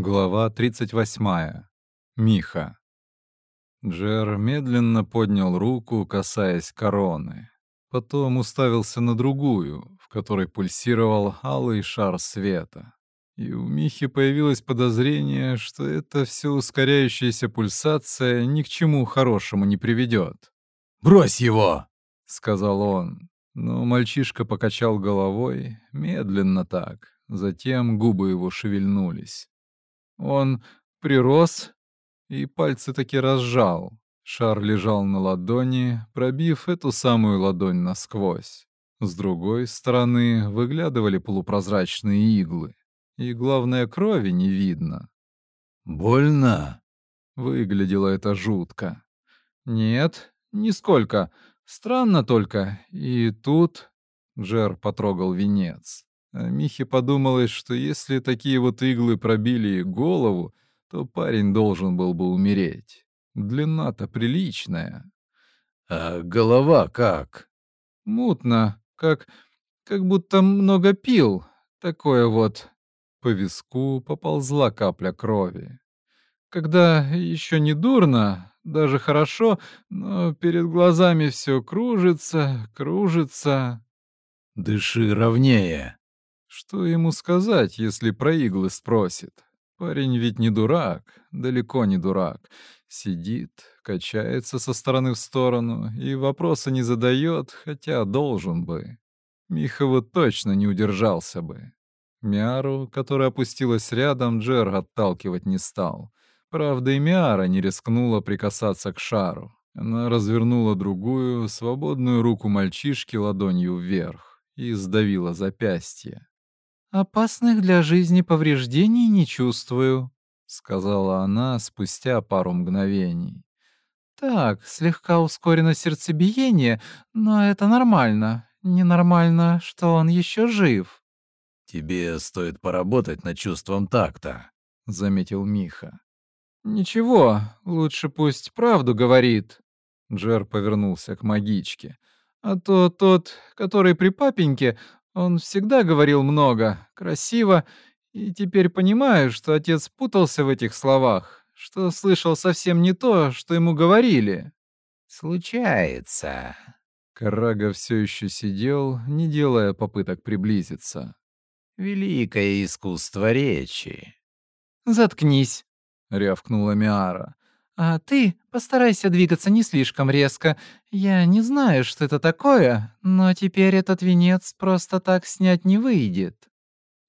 Глава 38. Миха. Джер медленно поднял руку, касаясь короны. Потом уставился на другую, в которой пульсировал алый шар света. И у Михи появилось подозрение, что эта все ускоряющаяся пульсация ни к чему хорошему не приведет. «Брось его!» — сказал он. Но мальчишка покачал головой, медленно так. Затем губы его шевельнулись. Он прирос и пальцы таки разжал. Шар лежал на ладони, пробив эту самую ладонь насквозь. С другой стороны выглядывали полупрозрачные иглы. И, главное, крови не видно. «Больно?» Выглядело это жутко. «Нет, нисколько. Странно только. И тут...» Джер потрогал венец. А Михе подумалось, что если такие вот иглы пробили голову, то парень должен был бы умереть. Длина-то приличная. А голова как? Мутно, как... как будто много пил. Такое вот. По виску поползла капля крови. Когда еще не дурно, даже хорошо, но перед глазами все кружится, кружится. «Дыши ровнее», что ему сказать, если про иглы спросит? Парень ведь не дурак, далеко не дурак. Сидит, качается со стороны в сторону и вопроса не задает, хотя должен бы. Миха вот точно не удержался бы. Миару, которая опустилась рядом, Джер отталкивать не стал. Правда, и Миара не рискнула прикасаться к шару. Она развернула другую, свободную руку мальчишки ладонью вверх и сдавила запястье. «Опасных для жизни повреждений не чувствую», — сказала она спустя пару мгновений. «Так, слегка ускорено сердцебиение, но это нормально. Ненормально, что он еще жив». «Тебе стоит поработать над чувством такта», — заметил Миха. «Ничего, лучше пусть правду говорит». Джер повернулся к магичке. «А то тот, который при папеньке, он всегда говорил много, красиво, и теперь понимаю, что отец путался в этих словах, что слышал совсем не то, что ему говорили. Случается. Карага все еще сидел, не делая попыток приблизиться. Великое искусство речи. Заткнись, рявкнула Миара. А ты постарайся двигаться не слишком резко. Я не знаю, что это такое, но теперь этот венец просто так снять не выйдет.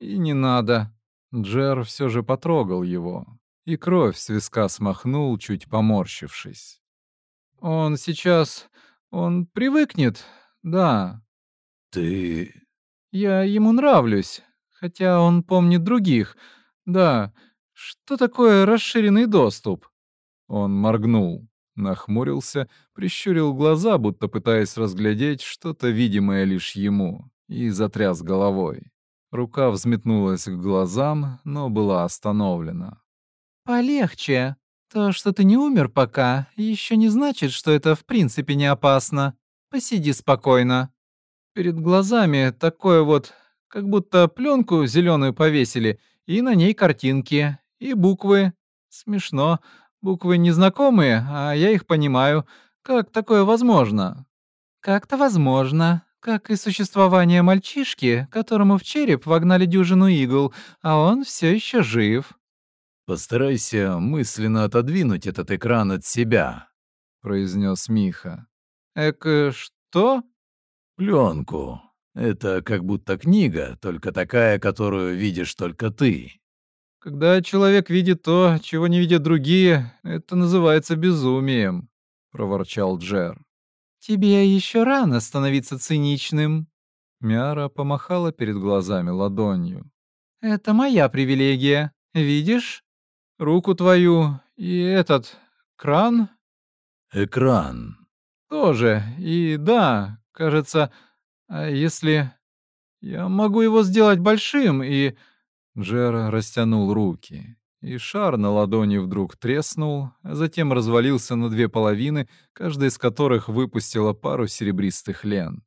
И не надо. Джер все же потрогал его, и кровь с виска смахнул, чуть поморщившись. Он сейчас... он привыкнет, да. Ты... Я ему нравлюсь, хотя он помнит других. Да, что такое расширенный доступ? Он моргнул, нахмурился, прищурил глаза, будто пытаясь разглядеть что-то видимое лишь ему, и затряс головой. Рука взметнулась к глазам, но была остановлена. «Полегче. То, что ты не умер пока, еще не значит, что это в принципе не опасно. Посиди спокойно. Перед глазами такое вот, как будто пленку зеленую повесили, и на ней картинки, и буквы. Смешно, Буквы незнакомые, а я их понимаю. Как такое возможно? Как-то возможно. Как и существование мальчишки, которому в череп вогнали дюжину игл, а он все еще жив. Постарайся мысленно отодвинуть этот экран от себя, произнес Миха. Эк, что? Пленку. Это как будто книга, только такая, которую видишь только ты. Когда человек видит то, чего не видят другие, это называется безумием, проворчал Джер. Тебе еще рано становиться циничным. Мяра помахала перед глазами ладонью. Это моя привилегия. Видишь? Руку твою и этот кран? Экран. Тоже. И да, кажется, а если я могу его сделать большим и Джер растянул руки, и шар на ладони вдруг треснул, а затем развалился на две половины, каждая из которых выпустила пару серебристых лент.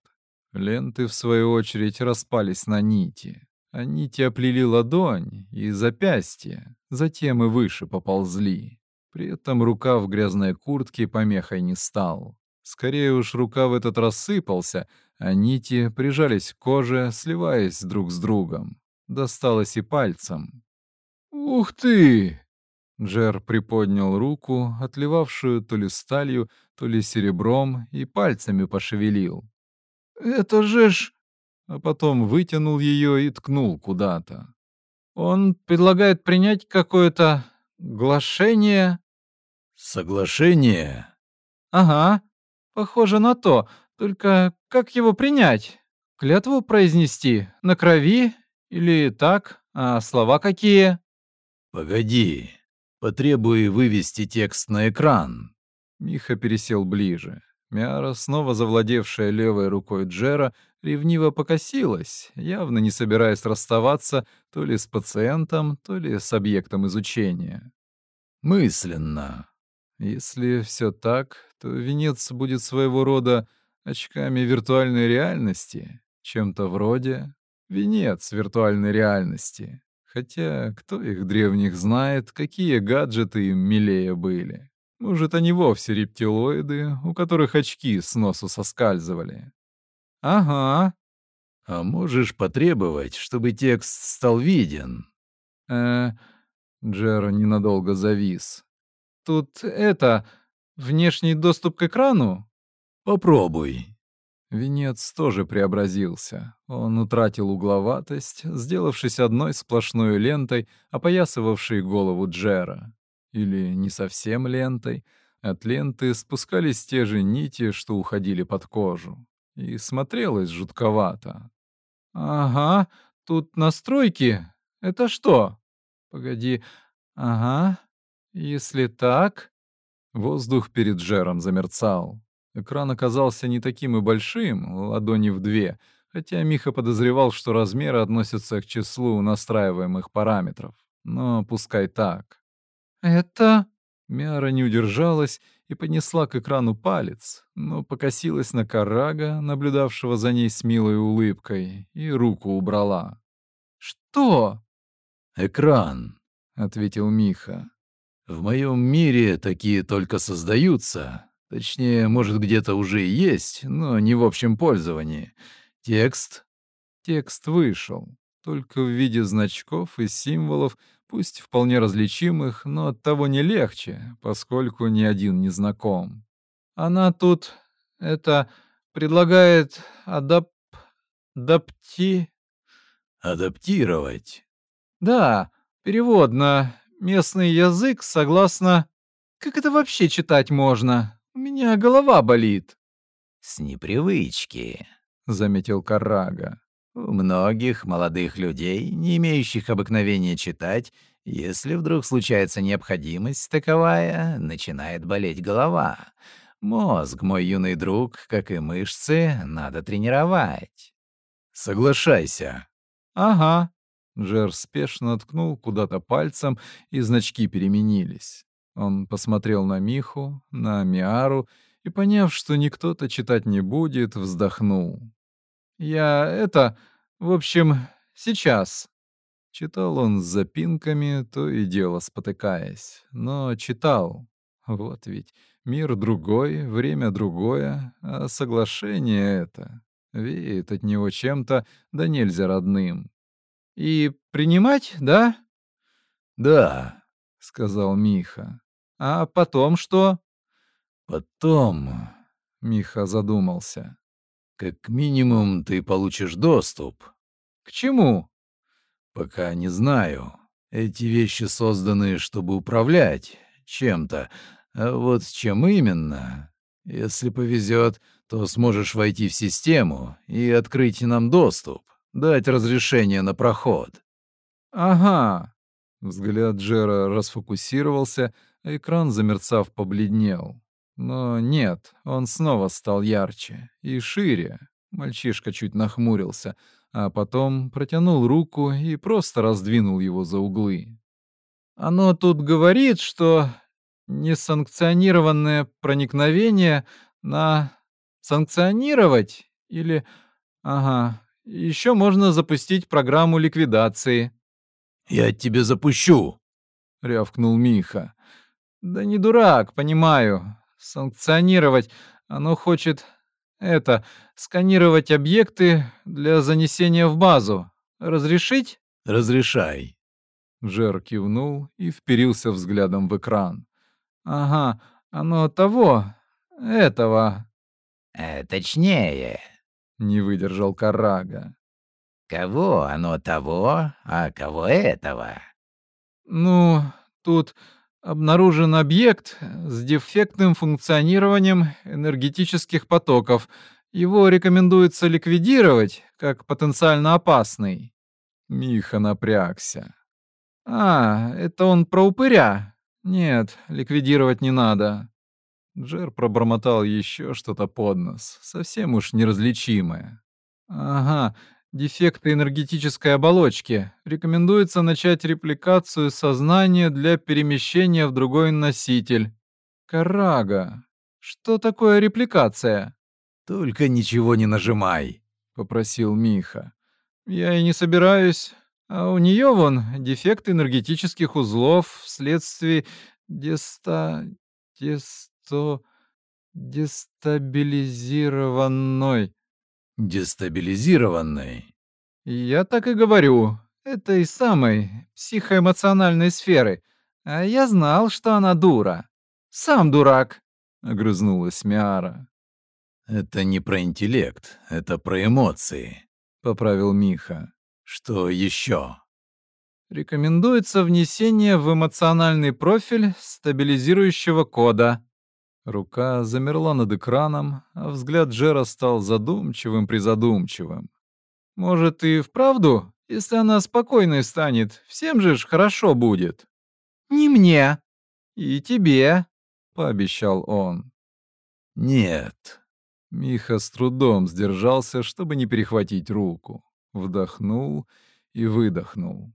Ленты, в свою очередь, распались на нити. а нити оплели ладонь и запястье, затем и выше поползли. При этом рукав грязной куртки помехой не стал. Скорее уж рукав этот рассыпался, а нити прижались к коже, сливаясь друг с другом. Досталось и пальцам. «Ух ты!» Джер приподнял руку, отливавшую то ли сталью, то ли серебром, и пальцами пошевелил. «Это же ж...» А потом вытянул ее и ткнул куда-то. «Он предлагает принять какое-то глашение...» «Соглашение?» «Ага, похоже на то. Только как его принять? Клятву произнести? На крови? Или так? А слова какие?» «Погоди. Потребуй вывести текст на экран». Миха пересел ближе. Мяра, снова завладевшая левой рукой Джера, ревниво покосилась, явно не собираясь расставаться то ли с пациентом, то ли с объектом изучения. «Мысленно». Если все так, то венец будет своего рода очками виртуальной реальности, чем-то вроде венец виртуальной реальности. Хотя кто их древних знает, какие гаджеты им милее были. Может, они вовсе рептилоиды, у которых очки с носу соскальзывали. Ага. А можешь потребовать, чтобы текст стал виден? Э, Джер ненадолго завис. Тут это внешний доступ к экрану? Попробуй. Венец тоже преобразился. Он утратил угловатость, сделавшись одной сплошной лентой, опоясывавшей голову Джера. Или не совсем лентой. От ленты спускались те же нити, что уходили под кожу. И смотрелось жутковато. «Ага, тут настройки. Это что? Погоди. Ага. Если так...» Воздух перед Джером замерцал. Экран оказался не таким и большим, ладони в две, хотя Миха подозревал, что размеры относятся к числу настраиваемых параметров. Но пускай так. «Это...» Мяра не удержалась и поднесла к экрану палец, но покосилась на Карага, наблюдавшего за ней с милой улыбкой, и руку убрала. «Что?» «Экран», — ответил Миха. «В моем мире такие только создаются, Точнее, может, где-то уже и есть, но не в общем пользовании. Текст? Текст вышел, только в виде значков и символов, пусть вполне различимых, но оттого не легче, поскольку ни один не знаком. Она тут, это, предлагает адап... адапти... Адаптировать. Да, перевод на местный язык согласно... Как это вообще читать можно? У меня голова болит». «С непривычки», — заметил Карага. «У многих молодых людей, не имеющих обыкновения читать, если вдруг случается необходимость таковая, начинает болеть голова. Мозг, мой юный друг, как и мышцы, надо тренировать». «Соглашайся». «Ага». Жер спешно ткнул куда-то пальцем, и значки переменились. Он посмотрел на Миху, на Миару и, поняв, что никто-то читать не будет, вздохнул. «Я это... В общем, сейчас». Читал он с запинками, то и дело спотыкаясь. Но читал. Вот ведь мир другой, время другое, а соглашение это веет от него чем-то, да нельзя родным. «И принимать, да?» «Да», — сказал Миха. А потом что? Потом, Миха задумался. Как минимум ты получишь доступ. К чему? Пока не знаю. Эти вещи созданы, чтобы управлять чем-то. А вот чем именно? Если повезет, то сможешь войти в систему и открыть нам доступ, дать разрешение на проход. Ага. Взгляд Джера расфокусировался, Экран, замерцав, побледнел. Но нет, он снова стал ярче и шире. Мальчишка чуть нахмурился, а потом протянул руку и просто раздвинул его за углы. Оно тут говорит, что несанкционированное проникновение на санкционировать или... Ага, Еще можно запустить программу ликвидации. «Я тебе запущу!» — рявкнул Миха. «Да не дурак, понимаю. Санкционировать оно хочет это, сканировать объекты для занесения в базу. Разрешить? Разрешай. Жер кивнул и вперился взглядом в экран. Ага, оно того, этого. Э, точнее. Не выдержал Карага. Кого оно того, а кого этого? Ну, тут Обнаружен объект с дефектным функционированием энергетических потоков. Его рекомендуется ликвидировать как потенциально опасный. Миха напрягся. А, это он про упыря? Нет, ликвидировать не надо. Джер пробормотал еще что-то под нос, совсем уж неразличимое. Ага, дефекты энергетической оболочки. Рекомендуется начать репликацию сознания для перемещения в другой носитель. Карага. Что такое репликация? Только ничего не нажимай, попросил Миха. Я и не собираюсь. А у нее вон дефект энергетических узлов вследствие деста... десто... дестабилизированной дестабилизированной. Я так и говорю. Это из самой психоэмоциональной сферы. А я знал, что она дура. Сам дурак, огрызнулась Миара. Это не про интеллект, это про эмоции, поправил Миха. Что еще? Рекомендуется внесение в эмоциональный профиль стабилизирующего кода. Рука замерла над экраном, а взгляд Джера стал задумчивым-призадумчивым. «Может, и вправду, если она спокойной станет, всем же ж хорошо будет?» «Не мне. И тебе», — пообещал он. «Нет». Миха с трудом сдержался, чтобы не перехватить руку. Вдохнул и выдохнул.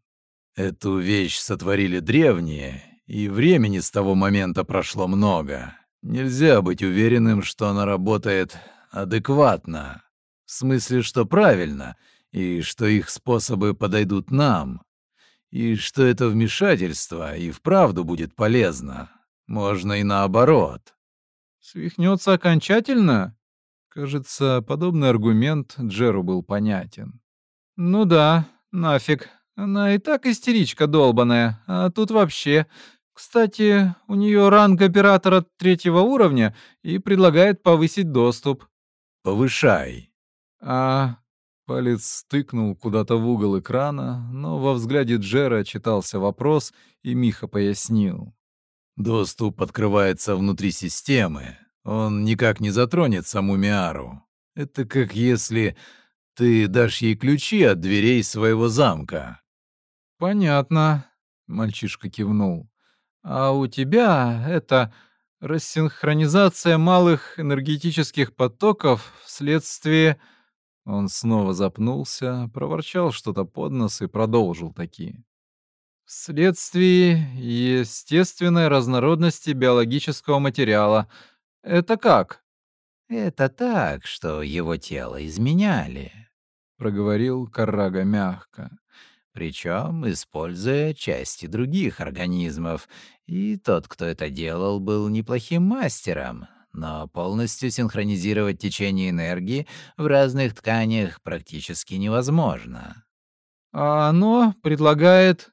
«Эту вещь сотворили древние, и времени с того момента прошло много. Нельзя быть уверенным, что она работает адекватно. В смысле, что правильно, и что их способы подойдут нам. И что это вмешательство и вправду будет полезно. Можно и наоборот. Свихнется окончательно? Кажется, подобный аргумент Джеру был понятен. Ну да, нафиг. Она и так истеричка долбаная, а тут вообще кстати, у нее ранг оператора третьего уровня и предлагает повысить доступ. Повышай. А палец стыкнул куда-то в угол экрана, но во взгляде Джера читался вопрос, и Миха пояснил. Доступ открывается внутри системы. Он никак не затронет саму Миару. Это как если ты дашь ей ключи от дверей своего замка. Понятно, мальчишка кивнул. А у тебя это рассинхронизация малых энергетических потоков вследствие... Он снова запнулся, проворчал что-то под нос и продолжил такие. Вследствие естественной разнородности биологического материала. Это как? Это так, что его тело изменяли, проговорил Каррага мягко причем используя части других организмов, и тот, кто это делал, был неплохим мастером, но полностью синхронизировать течение энергии в разных тканях практически невозможно. А оно предлагает...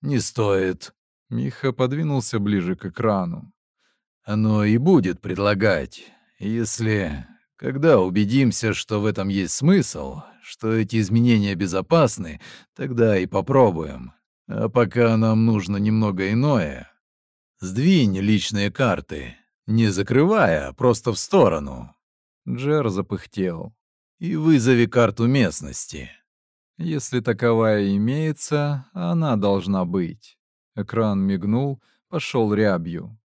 Не стоит. Миха подвинулся ближе к экрану. Оно и будет предлагать, если... Когда убедимся, что в этом есть смысл, что эти изменения безопасны, тогда и попробуем. А пока нам нужно немного иное. Сдвинь личные карты, не закрывая, а просто в сторону. Джер запыхтел. И вызови карту местности. Если таковая имеется, она должна быть. Экран мигнул, пошел рябью.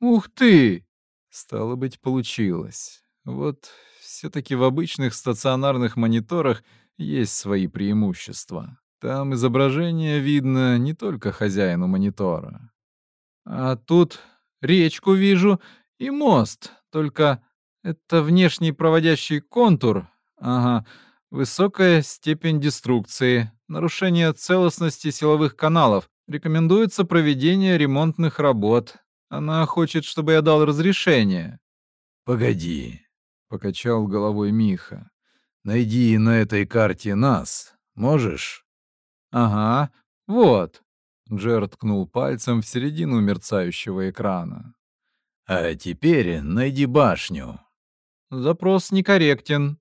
Ух ты! Стало быть, получилось. Вот все-таки в обычных стационарных мониторах есть свои преимущества. Там изображение видно не только хозяину монитора. А тут речку вижу и мост, только это внешний проводящий контур. Ага, Высокая степень деструкции, нарушение целостности силовых каналов. Рекомендуется проведение ремонтных работ. Она хочет, чтобы я дал разрешение. Погоди, покачал головой Миха. Найди на этой карте нас. Можешь? Ага. Вот. Джер ткнул пальцем в середину мерцающего экрана. А теперь найди башню. Запрос некорректен.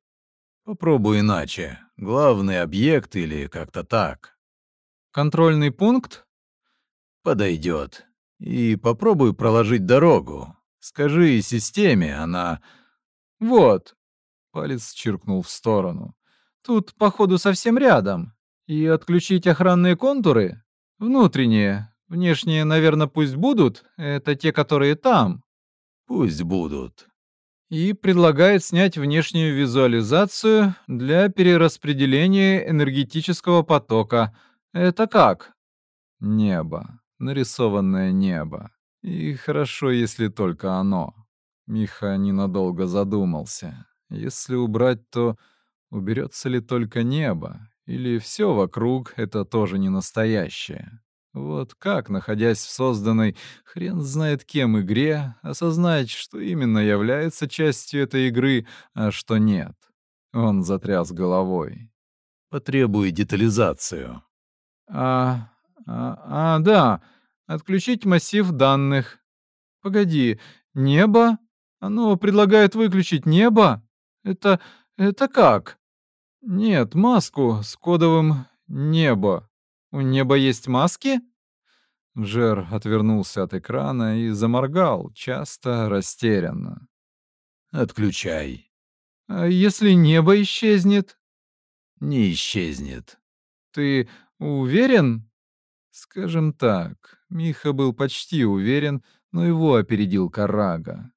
Попробуй иначе. Главный объект или как-то так. Контрольный пункт? Подойдет. И попробуй проложить дорогу. Скажи системе, она... Вот. Палец чиркнул в сторону. Тут, походу, совсем рядом. И отключить охранные контуры? Внутренние. Внешние, наверное, пусть будут. Это те, которые там. Пусть будут и предлагает снять внешнюю визуализацию для перераспределения энергетического потока. Это как? Небо. Нарисованное небо. И хорошо, если только оно. Миха ненадолго задумался. Если убрать, то уберется ли только небо? Или все вокруг — это тоже не настоящее? Вот как, находясь в созданной, хрен знает кем игре, осознать, что именно является частью этой игры, а что нет? Он затряс головой. «Потребуй детализацию». «А... а... а, да. Отключить массив данных. Погоди, небо? Оно предлагает выключить небо? Это... это как?» «Нет, маску с кодовым «небо». «У неба есть маски?» Жер отвернулся от экрана и заморгал, часто растерянно. «Отключай». «А если небо исчезнет?» «Не исчезнет». «Ты уверен?» Скажем так, Миха был почти уверен, но его опередил Карага.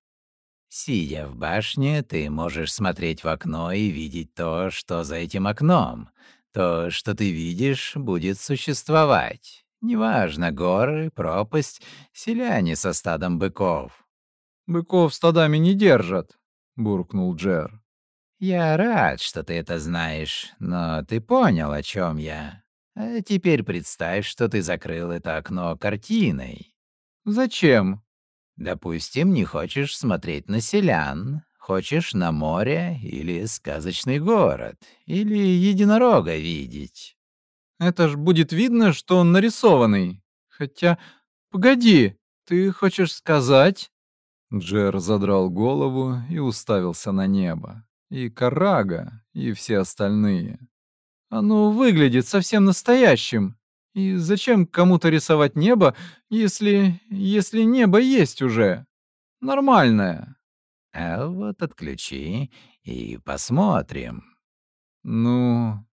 Сидя в башне, ты можешь смотреть в окно и видеть то, что за этим окном. То, что ты видишь, будет существовать. Неважно, горы, пропасть, селяне со стадом быков. «Быков стадами не держат», — буркнул Джер. «Я рад, что ты это знаешь, но ты понял, о чем я. А теперь представь, что ты закрыл это окно картиной». «Зачем?» «Допустим, не хочешь смотреть на селян, Хочешь на море или сказочный город, или единорога видеть? Это ж будет видно, что он нарисованный. Хотя, погоди, ты хочешь сказать? Джер задрал голову и уставился на небо. И Карага, и все остальные. Оно выглядит совсем настоящим. И зачем кому-то рисовать небо, если... если небо есть уже? Нормальное. А вот отключи и посмотрим. Ну,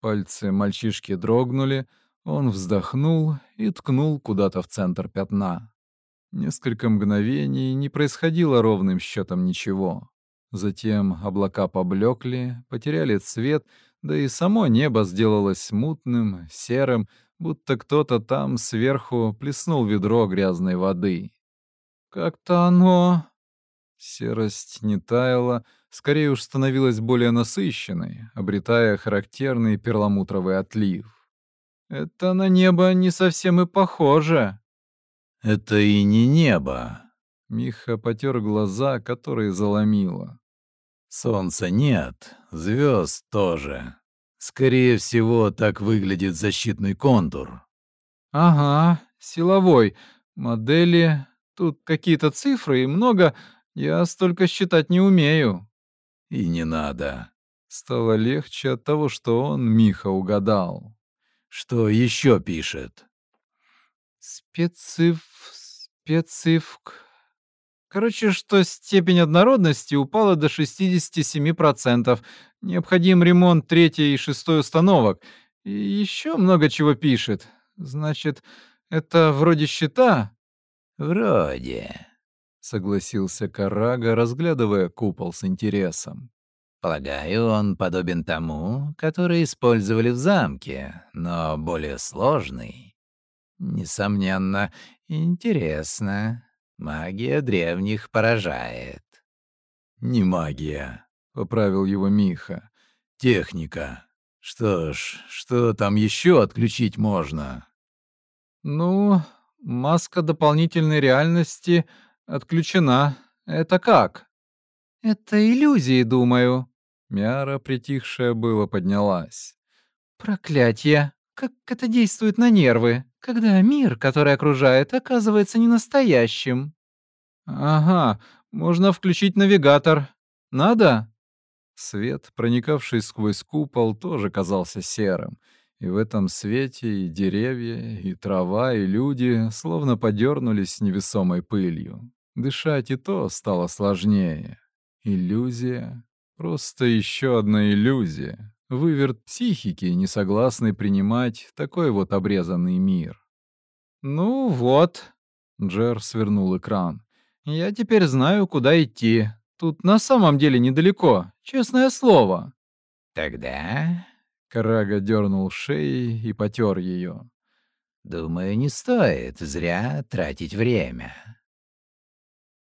пальцы мальчишки дрогнули, он вздохнул и ткнул куда-то в центр пятна. Несколько мгновений не происходило ровным счетом ничего. Затем облака поблекли, потеряли цвет, да и само небо сделалось мутным, серым, будто кто-то там сверху плеснул ведро грязной воды. «Как-то оно...» Серость не таяла, скорее уж становилась более насыщенной, обретая характерный перламутровый отлив. «Это на небо не совсем и похоже». «Это и не небо». Миха потер глаза, которые заломило. «Солнца нет, звезд тоже. Скорее всего, так выглядит защитный контур». «Ага, силовой. Модели. Тут какие-то цифры и много я столько считать не умею. И не надо. Стало легче от того, что он Миха угадал. Что еще пишет? Специф... специфк... Короче, что степень однородности упала до 67%. Необходим ремонт третьей и шестой установок. И еще много чего пишет. Значит, это вроде счета? Вроде. — согласился Карага, разглядывая купол с интересом. «Полагаю, он подобен тому, который использовали в замке, но более сложный. Несомненно, интересно. Магия древних поражает». «Не магия», — поправил его Миха. техника. Что ж, что там еще отключить можно? Ну, маска дополнительной реальности отключена. Это как? Это иллюзии, думаю. Мяра, притихшая было, поднялась. Проклятье! Как это действует на нервы, когда мир, который окружает, оказывается не настоящим. Ага, можно включить навигатор. Надо? Свет, проникавший сквозь купол, тоже казался серым. И в этом свете и деревья, и трава, и люди словно подернулись невесомой пылью. Дышать и то стало сложнее. Иллюзия. Просто еще одна иллюзия. Выверт психики, не согласный принимать такой вот обрезанный мир. «Ну вот», — Джер свернул экран. «Я теперь знаю, куда идти. Тут на самом деле недалеко, честное слово». «Тогда...» — Карага дернул шеей и потер ее. «Думаю, не стоит зря тратить время.